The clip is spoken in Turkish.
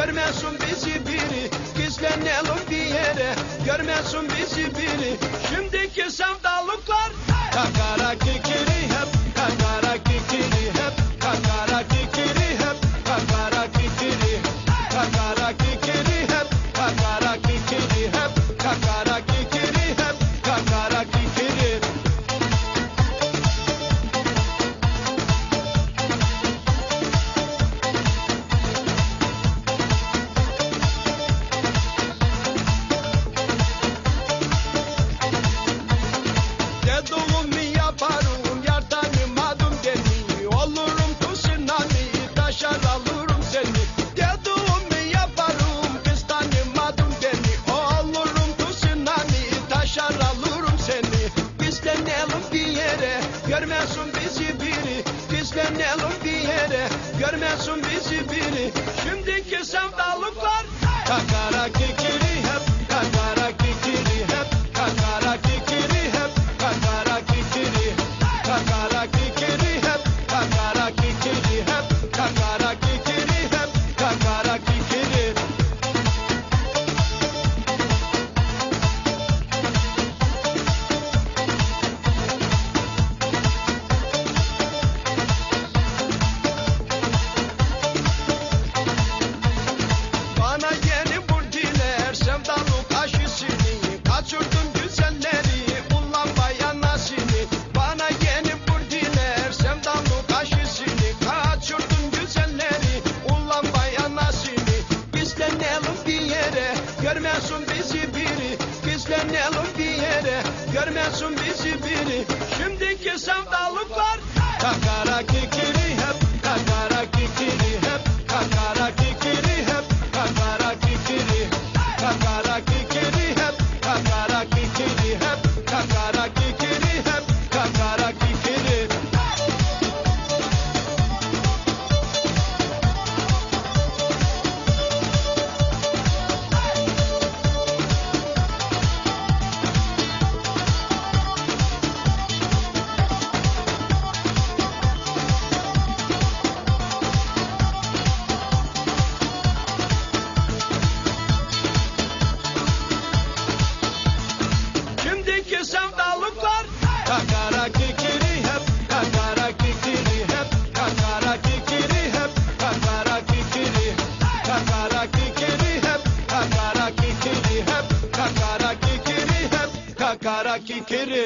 Görmesin bizi biri Gizlenelim bir yere. Görmesin bizi biri. Şimdiki sevdalar Görmesin bizi biri Gizlenelim bir yere. Görmesin bizi biri. Şimdiki sen Görmesin bizi biri Gizlenelim bir yere. Görmesin bizi biri. Şimdiki sevdalıklar Takarak kakara kikiri hep kakara kikiri